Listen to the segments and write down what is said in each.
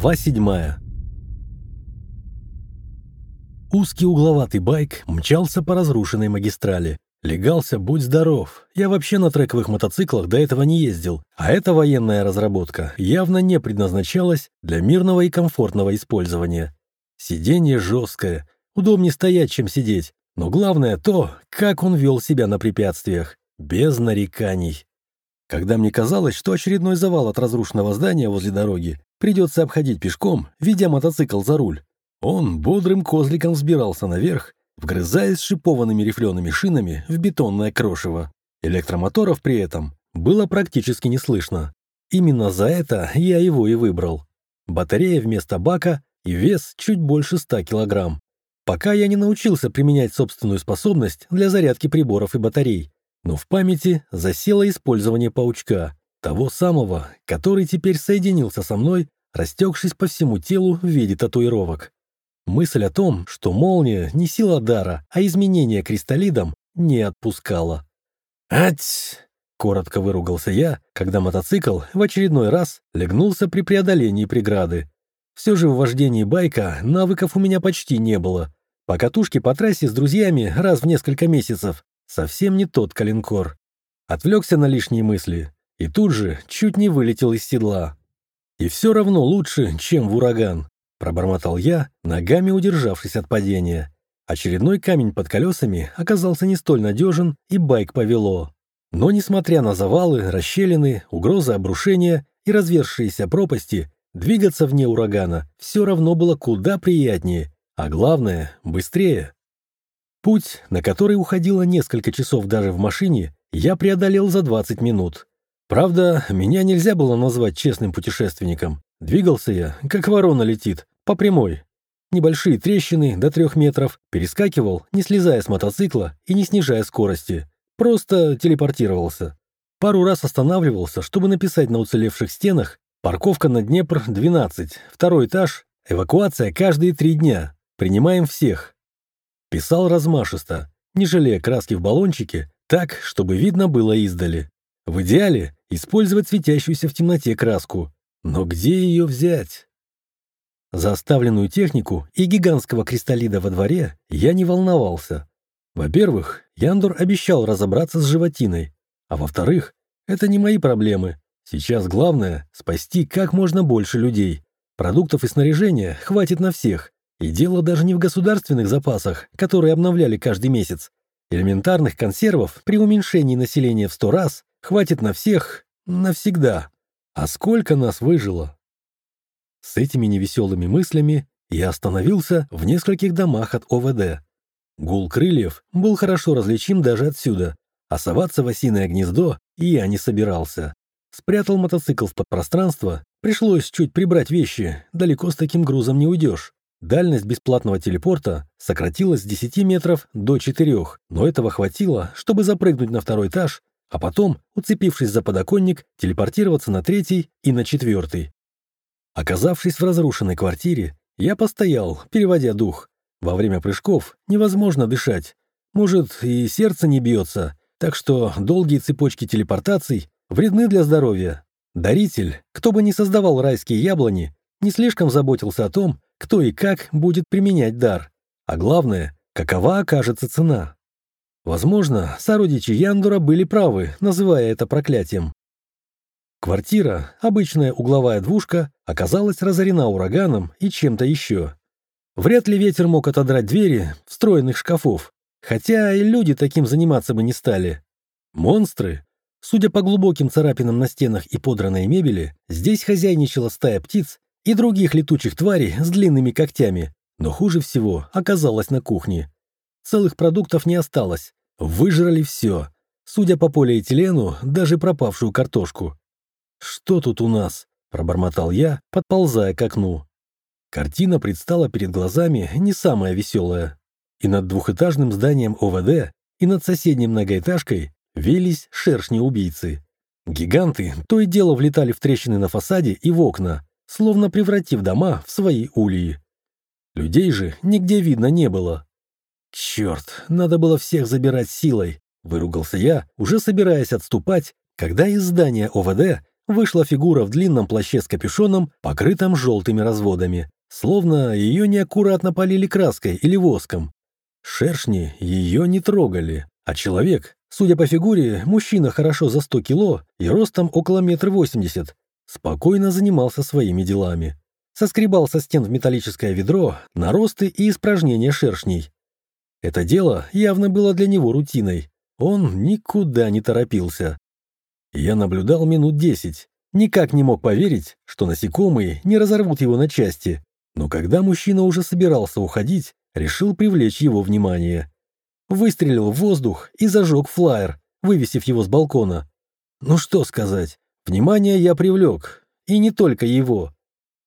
Глава седьмая Узкий угловатый байк мчался по разрушенной магистрали. Легался, будь здоров. Я вообще на трековых мотоциклах до этого не ездил, а эта военная разработка явно не предназначалась для мирного и комфортного использования. Сиденье жесткое, удобнее стоять, чем сидеть. Но главное то, как он вел себя на препятствиях, без нареканий. Когда мне казалось, что очередной завал от разрушенного здания возле дороги придется обходить пешком, ведя мотоцикл за руль, он бодрым козликом взбирался наверх, вгрызаясь шипованными рифлеными шинами в бетонное крошево. Электромоторов при этом было практически не слышно. Именно за это я его и выбрал. Батарея вместо бака и вес чуть больше 100 килограмм. Пока я не научился применять собственную способность для зарядки приборов и батарей, но в памяти засело использование паучка, того самого, который теперь соединился со мной, растекшись по всему телу в виде татуировок. Мысль о том, что молния не сила дара, а изменение кристаллидом, не отпускала. «Ать!» — коротко выругался я, когда мотоцикл в очередной раз легнулся при преодолении преграды. Все же в вождении байка навыков у меня почти не было. По катушке по трассе с друзьями раз в несколько месяцев совсем не тот калинкор. Отвлекся на лишние мысли и тут же чуть не вылетел из седла. И все равно лучше, чем в ураган. Пробормотал я, ногами удержавшись от падения. Очередной камень под колесами оказался не столь надежен, и байк повело. Но, несмотря на завалы, расщелины, угрозы обрушения и развершиеся пропасти, двигаться вне урагана все равно было куда приятнее, а главное — быстрее. Путь, на который уходило несколько часов даже в машине, я преодолел за 20 минут. Правда, меня нельзя было назвать честным путешественником. Двигался я, как ворона летит, по прямой. Небольшие трещины до трех метров, перескакивал, не слезая с мотоцикла и не снижая скорости. Просто телепортировался. Пару раз останавливался, чтобы написать на уцелевших стенах «Парковка на Днепр-12, второй этаж, эвакуация каждые три дня, принимаем всех». Писал размашисто, не жалея краски в баллончике, так, чтобы видно было издали. В идеале использовать светящуюся в темноте краску. Но где ее взять? За оставленную технику и гигантского кристаллида во дворе я не волновался. Во-первых, Яндор обещал разобраться с животиной, а во-вторых, это не мои проблемы. Сейчас главное — спасти как можно больше людей. Продуктов и снаряжения хватит на всех. И дело даже не в государственных запасах, которые обновляли каждый месяц. Элементарных консервов при уменьшении населения в сто раз хватит на всех навсегда. А сколько нас выжило? С этими невеселыми мыслями я остановился в нескольких домах от ОВД. Гул крыльев был хорошо различим даже отсюда, а соваться в осиное гнездо я не собирался. Спрятал мотоцикл в подпространство, пришлось чуть прибрать вещи, далеко с таким грузом не уйдешь. Дальность бесплатного телепорта сократилась с 10 метров до 4, но этого хватило, чтобы запрыгнуть на второй этаж, а потом, уцепившись за подоконник, телепортироваться на третий и на четвертый. Оказавшись в разрушенной квартире, я постоял, переводя дух. Во время прыжков невозможно дышать. Может, и сердце не бьется, так что долгие цепочки телепортаций вредны для здоровья. Даритель, кто бы ни создавал райские яблони, не слишком заботился о том, кто и как будет применять дар. А главное, какова окажется цена. Возможно, сородичи Яндура были правы, называя это проклятием. Квартира, обычная угловая двушка, оказалась разорена ураганом и чем-то еще. Вряд ли ветер мог отодрать двери встроенных шкафов, хотя и люди таким заниматься бы не стали. Монстры? Судя по глубоким царапинам на стенах и подранной мебели, здесь хозяйничала стая птиц и других летучих тварей с длинными когтями, но хуже всего оказалось на кухне. Целых продуктов не осталось, выжрали все, судя по полиэтилену, даже пропавшую картошку. «Что тут у нас?» — пробормотал я, подползая к окну. Картина предстала перед глазами не самая веселая. И над двухэтажным зданием ОВД, и над соседней многоэтажкой велись шершни-убийцы. Гиганты то и дело влетали в трещины на фасаде и в окна, словно превратив дома в свои ульи. Людей же нигде видно не было. «Черт, надо было всех забирать силой», — выругался я, уже собираясь отступать, когда из здания ОВД вышла фигура в длинном плаще с капюшоном, покрытым желтыми разводами, словно ее неаккуратно полили краской или воском. Шершни ее не трогали, а человек, судя по фигуре, мужчина хорошо за 100 кило и ростом около метра восемьдесят, спокойно занимался своими делами. Соскребал со стен в металлическое ведро наросты и испражнения шершней. Это дело явно было для него рутиной. Он никуда не торопился. Я наблюдал минут десять. Никак не мог поверить, что насекомые не разорвут его на части. Но когда мужчина уже собирался уходить, решил привлечь его внимание. Выстрелил в воздух и зажег флаер, вывесив его с балкона. Ну что сказать, внимание я привлек, и не только его.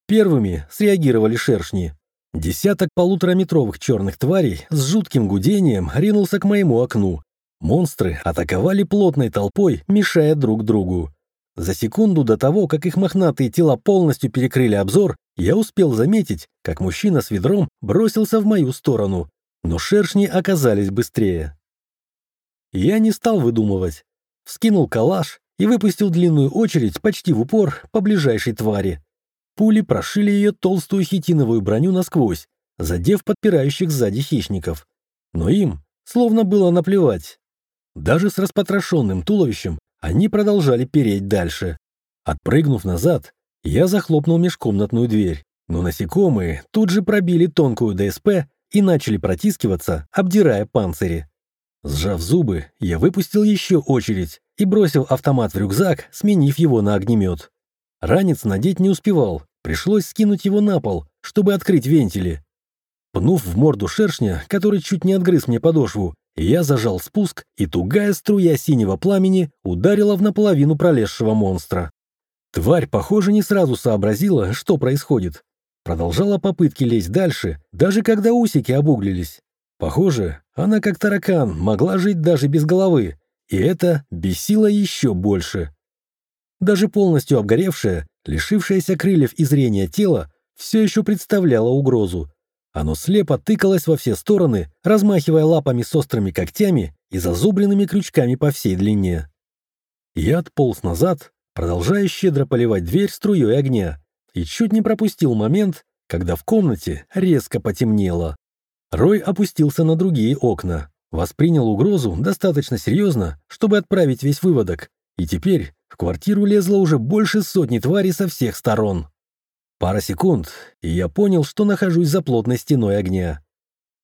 Первыми среагировали шершни. Десяток полутораметровых черных тварей с жутким гудением ринулся к моему окну. Монстры атаковали плотной толпой, мешая друг другу. За секунду до того, как их мохнатые тела полностью перекрыли обзор, я успел заметить, как мужчина с ведром бросился в мою сторону, но шершни оказались быстрее. Я не стал выдумывать. Вскинул калаш и выпустил длинную очередь почти в упор по ближайшей твари. Пули прошили ее толстую хитиновую броню насквозь, задев подпирающих сзади хищников. Но им словно было наплевать. Даже с распотрошенным туловищем они продолжали переть дальше. Отпрыгнув назад, я захлопнул межкомнатную дверь, но насекомые тут же пробили тонкую ДСП и начали протискиваться, обдирая панцири. Сжав зубы, я выпустил еще очередь и бросил автомат в рюкзак, сменив его на огнемет. Ранец надеть не успевал, пришлось скинуть его на пол, чтобы открыть вентили. Пнув в морду шершня, который чуть не отгрыз мне подошву, я зажал спуск, и тугая струя синего пламени ударила в наполовину пролезшего монстра. Тварь, похоже, не сразу сообразила, что происходит. Продолжала попытки лезть дальше, даже когда усики обуглились. Похоже, она как таракан могла жить даже без головы, и это бесило еще больше. Даже полностью обгоревшее, лишившееся крыльев и зрения тело, все еще представляло угрозу. Оно слепо тыкалось во все стороны, размахивая лапами с острыми когтями и зазубренными крючками по всей длине. Я отполз назад, продолжая щедро поливать дверь струей огня, и чуть не пропустил момент, когда в комнате резко потемнело. Рой опустился на другие окна, воспринял угрозу достаточно серьезно, чтобы отправить весь выводок, и теперь в квартиру лезло уже больше сотни тварей со всех сторон. Пара секунд, и я понял, что нахожусь за плотной стеной огня.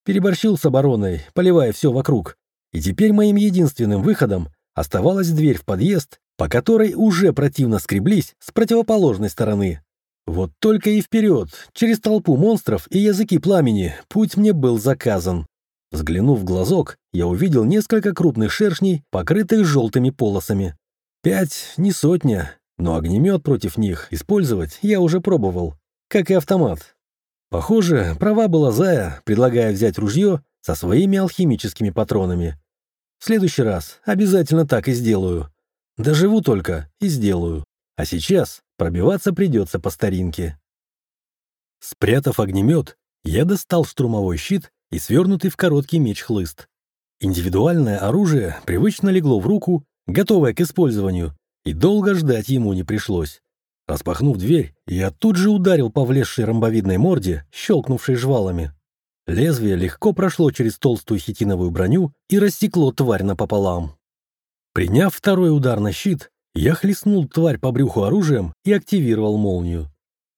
Переборщил с обороной, поливая все вокруг, и теперь моим единственным выходом оставалась дверь в подъезд по которой уже противно скреблись с противоположной стороны. Вот только и вперед, через толпу монстров и языки пламени, путь мне был заказан. Взглянув в глазок, я увидел несколько крупных шершней, покрытых желтыми полосами. Пять, не сотня, но огнемет против них использовать я уже пробовал, как и автомат. Похоже, права была Зая, предлагая взять ружье со своими алхимическими патронами. В следующий раз обязательно так и сделаю. Доживу только и сделаю. А сейчас пробиваться придется по старинке. Спрятав огнемет, я достал штурмовой щит и свернутый в короткий меч хлыст. Индивидуальное оружие привычно легло в руку, готовое к использованию, и долго ждать ему не пришлось. Распахнув дверь, я тут же ударил по влезшей ромбовидной морде, щелкнувшей жвалами. Лезвие легко прошло через толстую хитиновую броню и рассекло тварь напополам. Приняв второй удар на щит, я хлестнул тварь по брюху оружием и активировал молнию.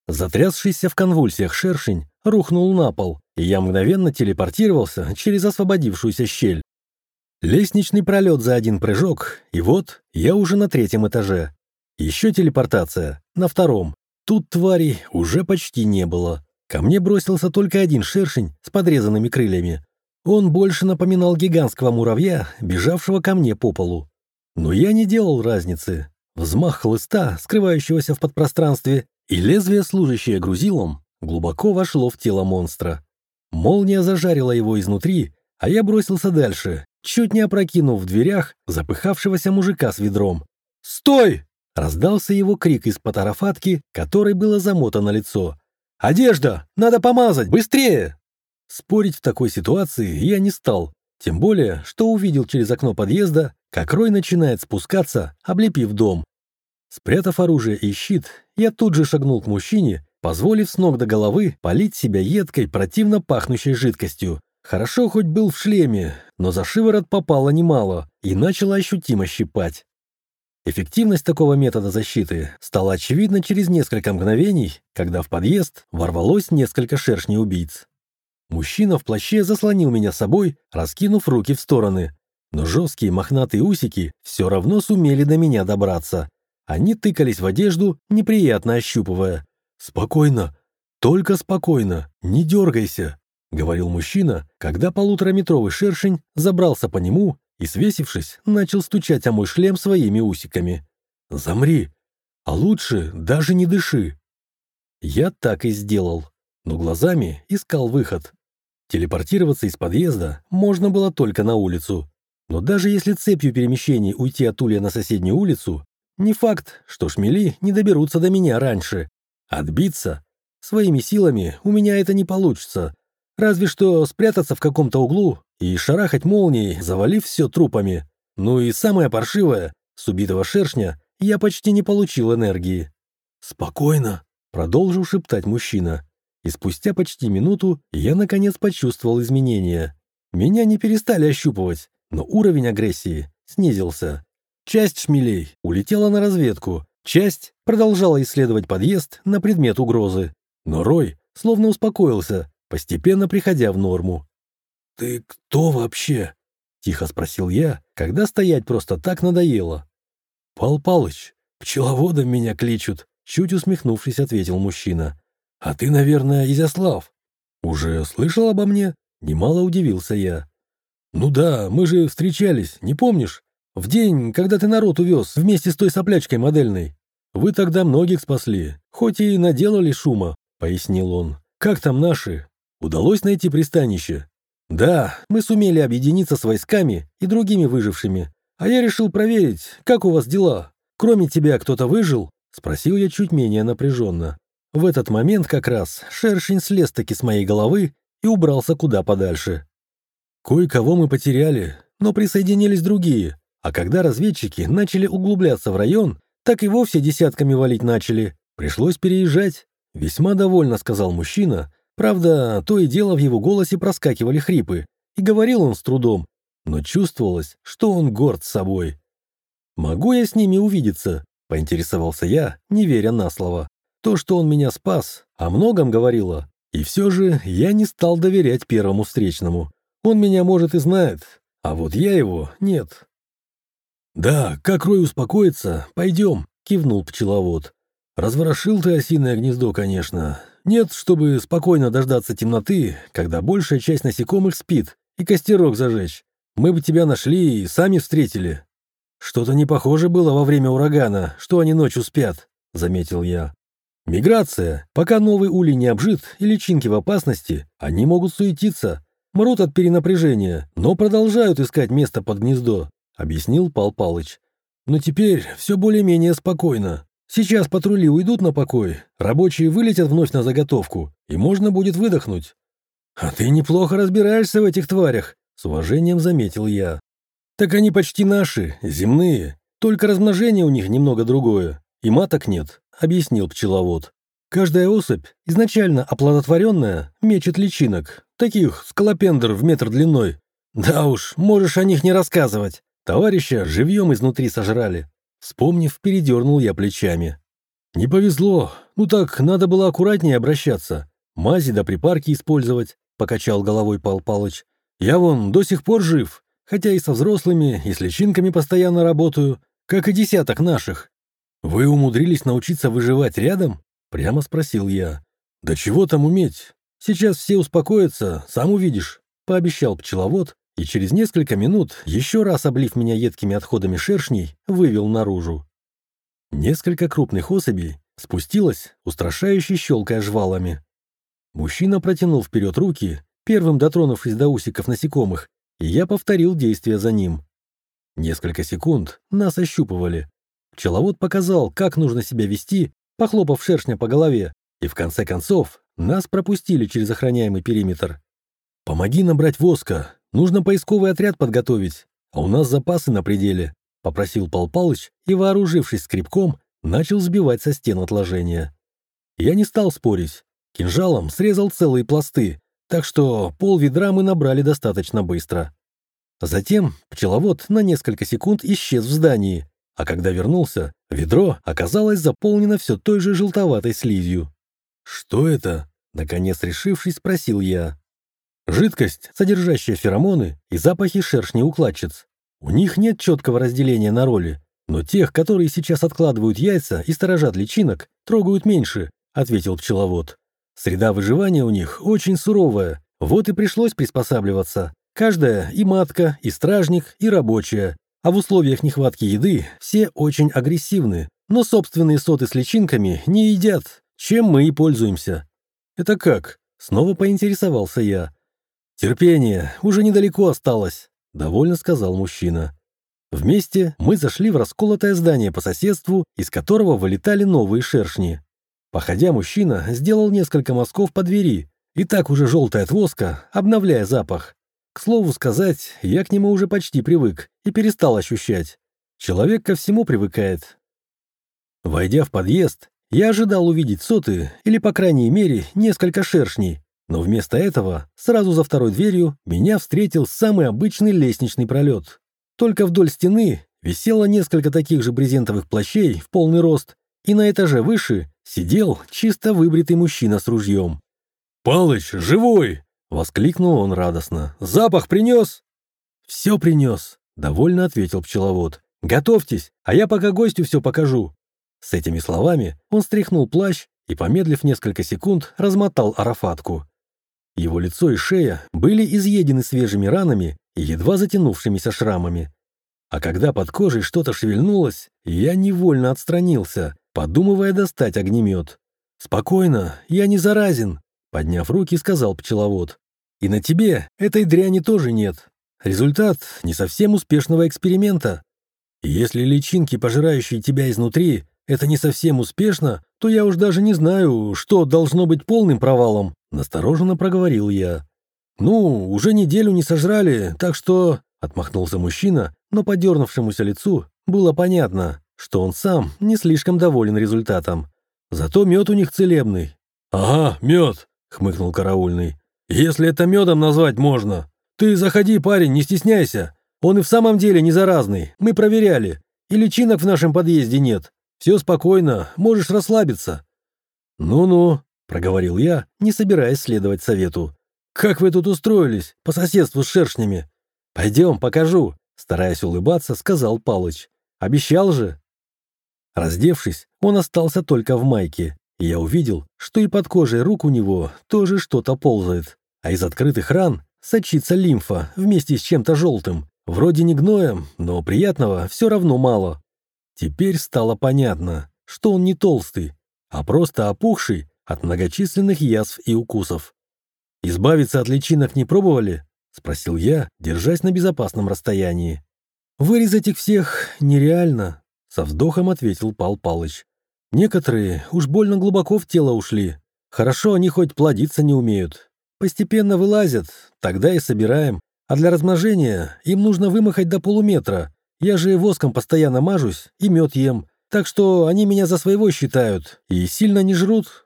Затрясшийся в конвульсиях шершень рухнул на пол, и я мгновенно телепортировался через освободившуюся щель. Лестничный пролет за один прыжок, и вот я уже на третьем этаже. Еще телепортация, на втором. Тут тварей уже почти не было. Ко мне бросился только один шершень с подрезанными крыльями. Он больше напоминал гигантского муравья, бежавшего ко мне по полу. Но я не делал разницы. Взмах хлыста, скрывающегося в подпространстве, и лезвие, служащее грузилом, глубоко вошло в тело монстра. Молния зажарила его изнутри, а я бросился дальше, чуть не опрокинув в дверях запыхавшегося мужика с ведром. «Стой!» — раздался его крик из патарафатки, которой было замотано лицо. «Одежда! Надо помазать! Быстрее!» Спорить в такой ситуации я не стал, тем более, что увидел через окно подъезда, как Рой начинает спускаться, облепив дом. Спрятав оружие и щит, я тут же шагнул к мужчине, позволив с ног до головы полить себя едкой, противно пахнущей жидкостью. Хорошо хоть был в шлеме, но за шиворот попало немало и начало ощутимо щипать. Эффективность такого метода защиты стала очевидна через несколько мгновений, когда в подъезд ворвалось несколько шершней-убийц. Мужчина в плаще заслонил меня собой, раскинув руки в стороны, но жесткие мохнатые усики все равно сумели до меня добраться. Они тыкались в одежду, неприятно ощупывая. «Спокойно, только спокойно, не дергайся», — говорил мужчина, когда полутораметровый шершень забрался по нему и, свесившись, начал стучать о мой шлем своими усиками. «Замри, а лучше даже не дыши». Я так и сделал, но глазами искал выход. Телепортироваться из подъезда можно было только на улицу. Но даже если цепью перемещений уйти от Улья на соседнюю улицу, не факт, что шмели не доберутся до меня раньше. Отбиться? Своими силами у меня это не получится. Разве что спрятаться в каком-то углу и шарахать молнией, завалив все трупами. Ну и самое паршивое, с убитого шершня я почти не получил энергии. «Спокойно», — продолжил шептать мужчина. И спустя почти минуту я наконец почувствовал изменения. Меня не перестали ощупывать, но уровень агрессии снизился. Часть шмелей улетела на разведку, часть продолжала исследовать подъезд на предмет угрозы. Но Рой словно успокоился, постепенно приходя в норму. «Ты кто вообще?» — тихо спросил я, когда стоять просто так надоело. «Пал Палыч, пчеловодом меня кличут», — чуть усмехнувшись, ответил мужчина. «А ты, наверное, Изяслав. Уже слышал обо мне?» Немало удивился я. «Ну да, мы же встречались, не помнишь? В день, когда ты народ увез вместе с той соплячкой модельной. Вы тогда многих спасли, хоть и наделали шума», — пояснил он. «Как там наши? Удалось найти пристанище?» «Да, мы сумели объединиться с войсками и другими выжившими. А я решил проверить, как у вас дела. Кроме тебя кто-то выжил?» — спросил я чуть менее напряженно. В этот момент как раз шершень слез-таки с моей головы и убрался куда подальше. Кое-кого мы потеряли, но присоединились другие, а когда разведчики начали углубляться в район, так и вовсе десятками валить начали. Пришлось переезжать. Весьма довольно сказал мужчина. Правда, то и дело в его голосе проскакивали хрипы. И говорил он с трудом, но чувствовалось, что он горд собой. «Могу я с ними увидеться?» — поинтересовался я, не веря на слово. То, что он меня спас, о многом говорило. И все же я не стал доверять первому встречному. Он меня, может, и знает, а вот я его нет. «Да, как Рой успокоится, пойдем», — кивнул пчеловод. «Разворошил ты осиное гнездо, конечно. Нет, чтобы спокойно дождаться темноты, когда большая часть насекомых спит, и костерок зажечь. Мы бы тебя нашли и сами встретили». «Что-то не похоже было во время урагана, что они ночью спят», — заметил я. «Миграция. Пока новый улей не обжит и личинки в опасности, они могут суетиться, Мрут от перенапряжения, но продолжают искать место под гнездо», — объяснил Пал Палыч. «Но теперь все более-менее спокойно. Сейчас патрули уйдут на покой, рабочие вылетят вновь на заготовку, и можно будет выдохнуть». «А ты неплохо разбираешься в этих тварях», — с уважением заметил я. «Так они почти наши, земные, только размножение у них немного другое, и маток нет», — объяснил пчеловод. Каждая особь, изначально оплодотворенная, мечет личинок, таких скалопендр в метр длиной. Да уж, можешь о них не рассказывать. Товарища живьем изнутри сожрали. Вспомнив, передернул я плечами. Не повезло. Ну так, надо было аккуратнее обращаться. Мази да припарки использовать, покачал головой Пал Палыч. Я вон до сих пор жив, хотя и со взрослыми, и с личинками постоянно работаю, как и десяток наших. Вы умудрились научиться выживать рядом? Прямо спросил я. «Да чего там уметь? Сейчас все успокоятся, сам увидишь», — пообещал пчеловод, и через несколько минут, еще раз облив меня едкими отходами шершней, вывел наружу. Несколько крупных особей спустилось, устрашающе щелкая жвалами. Мужчина протянул вперед руки, первым дотронувшись до усиков насекомых, и я повторил действия за ним. Несколько секунд нас ощупывали. Пчеловод показал, как нужно себя вести, похлопав шершня по голове, и в конце концов нас пропустили через охраняемый периметр. «Помоги набрать воска, нужно поисковый отряд подготовить, а у нас запасы на пределе», — попросил Пал Палыч и, вооружившись скребком, начал сбивать со стен отложения. Я не стал спорить. Кинжалом срезал целые пласты, так что пол ведра мы набрали достаточно быстро. Затем пчеловод на несколько секунд исчез в здании, а когда вернулся, ведро оказалось заполнено все той же желтоватой слизью. «Что это?» — наконец решившись, спросил я. «Жидкость, содержащая феромоны и запахи шершней-укладчиц. У них нет четкого разделения на роли, но тех, которые сейчас откладывают яйца и сторожат личинок, трогают меньше», — ответил пчеловод. «Среда выживания у них очень суровая, вот и пришлось приспосабливаться. Каждая и матка, и стражник, и рабочая. А в условиях нехватки еды все очень агрессивны, но собственные соты с личинками не едят, чем мы и пользуемся. Это как? Снова поинтересовался я. Терпение, уже недалеко осталось, довольно сказал мужчина. Вместе мы зашли в расколотое здание по соседству, из которого вылетали новые шершни. Походя, мужчина сделал несколько мазков по двери, и так уже желтая от обновляя запах. К слову сказать, я к нему уже почти привык и перестал ощущать. Человек ко всему привыкает. Войдя в подъезд, я ожидал увидеть соты или, по крайней мере, несколько шершней, но вместо этого сразу за второй дверью меня встретил самый обычный лестничный пролет. Только вдоль стены висело несколько таких же брезентовых плащей в полный рост, и на этаже выше сидел чисто выбритый мужчина с ружьем. «Палыч, живой!» Воскликнул он радостно. «Запах принес?» «Все принес», — довольно ответил пчеловод. «Готовьтесь, а я пока гостю все покажу». С этими словами он стряхнул плащ и, помедлив несколько секунд, размотал арафатку. Его лицо и шея были изъедены свежими ранами и едва затянувшимися шрамами. А когда под кожей что-то шевельнулось, я невольно отстранился, подумывая достать огнемет. «Спокойно, я не заразен», — подняв руки, сказал пчеловод. И на тебе этой дряни тоже нет. Результат не совсем успешного эксперимента. Если личинки, пожирающие тебя изнутри, это не совсем успешно, то я уж даже не знаю, что должно быть полным провалом», — настороженно проговорил я. «Ну, уже неделю не сожрали, так что...» — отмахнулся мужчина, но по дернувшемуся лицу было понятно, что он сам не слишком доволен результатом. Зато мед у них целебный. «Ага, мед», — хмыкнул караульный. «Если это медом назвать можно. Ты заходи, парень, не стесняйся. Он и в самом деле не заразный. Мы проверяли. И личинок в нашем подъезде нет. Все спокойно, можешь расслабиться». «Ну-ну», — проговорил я, не собираясь следовать совету. «Как вы тут устроились, по соседству с шершнями?» «Пойдем, покажу», — стараясь улыбаться, сказал Палыч. «Обещал же». Раздевшись, он остался только в майке, и я увидел, что и под кожей рук у него тоже что-то ползает а из открытых ран сочится лимфа вместе с чем-то желтым. Вроде не гноем, но приятного все равно мало. Теперь стало понятно, что он не толстый, а просто опухший от многочисленных язв и укусов. «Избавиться от личинок не пробовали?» — спросил я, держась на безопасном расстоянии. «Вырезать их всех нереально», — со вздохом ответил Пал Палыч. «Некоторые уж больно глубоко в тело ушли. Хорошо они хоть плодиться не умеют, Постепенно вылазят, тогда и собираем. А для размножения им нужно вымахать до полуметра. Я же воском постоянно мажусь и мед ем. Так что они меня за своего считают и сильно не жрут.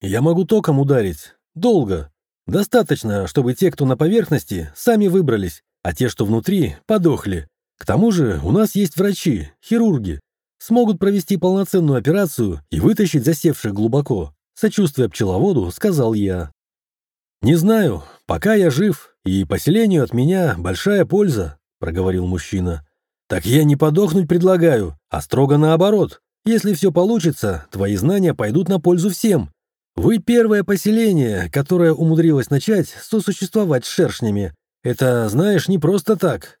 Я могу током ударить. Долго. Достаточно, чтобы те, кто на поверхности, сами выбрались, а те, что внутри, подохли. К тому же у нас есть врачи, хирурги. Смогут провести полноценную операцию и вытащить засевших глубоко. Сочувствуя пчеловоду, сказал я. «Не знаю. Пока я жив, и поселению от меня большая польза», — проговорил мужчина. «Так я не подохнуть предлагаю, а строго наоборот. Если все получится, твои знания пойдут на пользу всем. Вы первое поселение, которое умудрилось начать сосуществовать с шершнями. Это, знаешь, не просто так».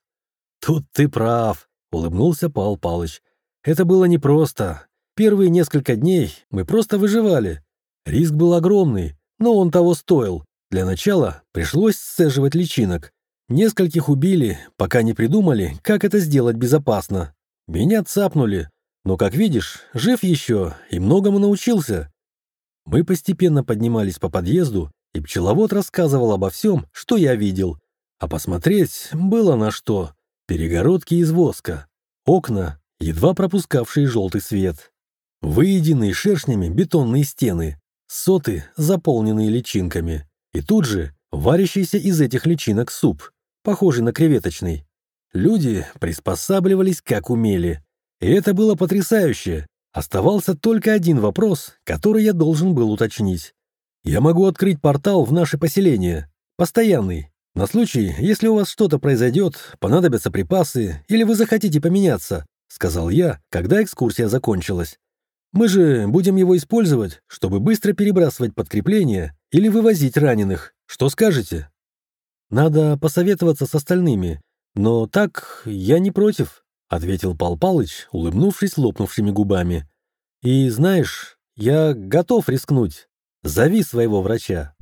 «Тут ты прав», — улыбнулся Павел Палыч. «Это было непросто. Первые несколько дней мы просто выживали. Риск был огромный, но он того стоил. Для начала пришлось сцеживать личинок. Нескольких убили, пока не придумали, как это сделать безопасно. Меня цапнули, но, как видишь, жив еще и многому научился. Мы постепенно поднимались по подъезду, и пчеловод рассказывал обо всем, что я видел. А посмотреть было на что. Перегородки из воска, окна, едва пропускавшие желтый свет, Выеденные шершнями бетонные стены, соты, заполненные личинками. И тут же варящийся из этих личинок суп, похожий на креветочный. Люди приспосабливались как умели. И это было потрясающе. Оставался только один вопрос, который я должен был уточнить. Я могу открыть портал в наше поселение. Постоянный. На случай, если у вас что-то произойдет, понадобятся припасы, или вы захотите поменяться, сказал я, когда экскурсия закончилась. Мы же будем его использовать, чтобы быстро перебрасывать подкрепления или вывозить раненых. Что скажете? Надо посоветоваться с остальными, но так я не против, ответил Пал Палыч, улыбнувшись лопнувшими губами. И знаешь, я готов рискнуть. Зови своего врача.